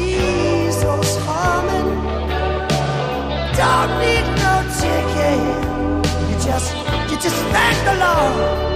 diesels humming. Don't need no ticket. You just, you just thank the Lord.